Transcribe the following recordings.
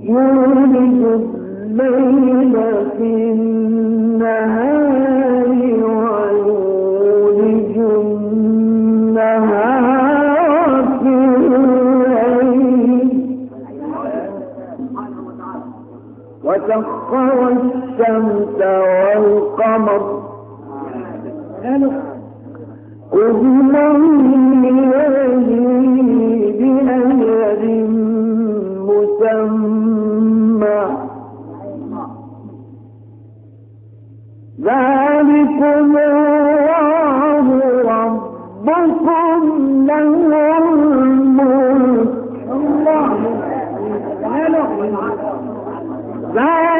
يولج الليل في النهار ويولج النهار في الليل وسخر الشمس والقمر. كل يجري ربكم له الملك. ذلكم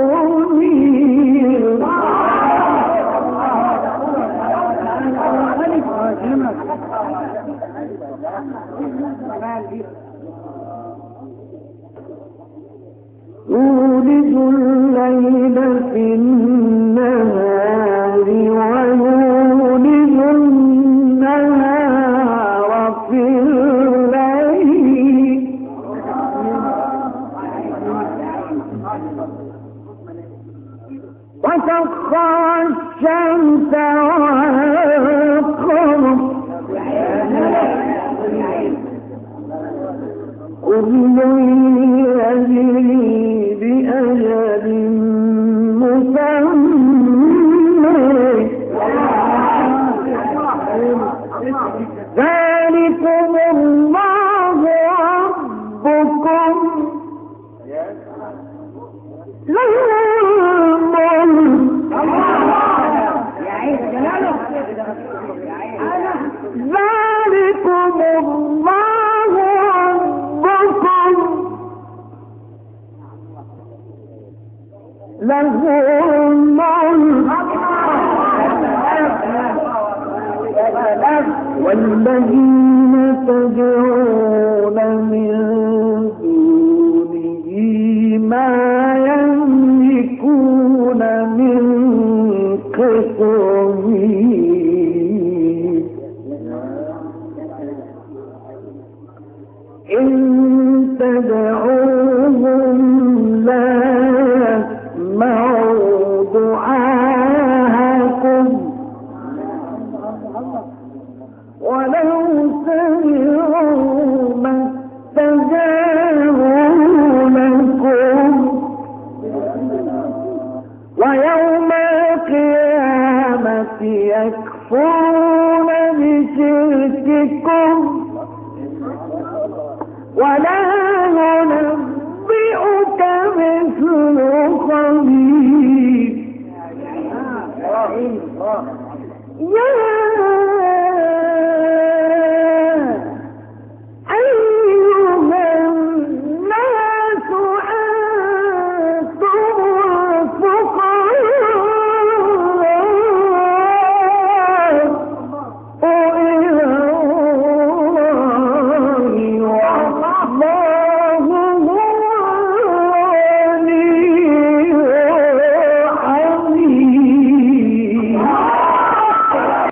قطمير يولج الليل في النهار وسخر الشمس والقمر. كل يجري بأجل مسمى. ذلكم الله ربكم. له له الملك والذين تدعون من دونه ما يملكون من قطمير إن تدعوهم دعاءكم ولو ويوم القيامة يكفرون بشرككم. ولا يا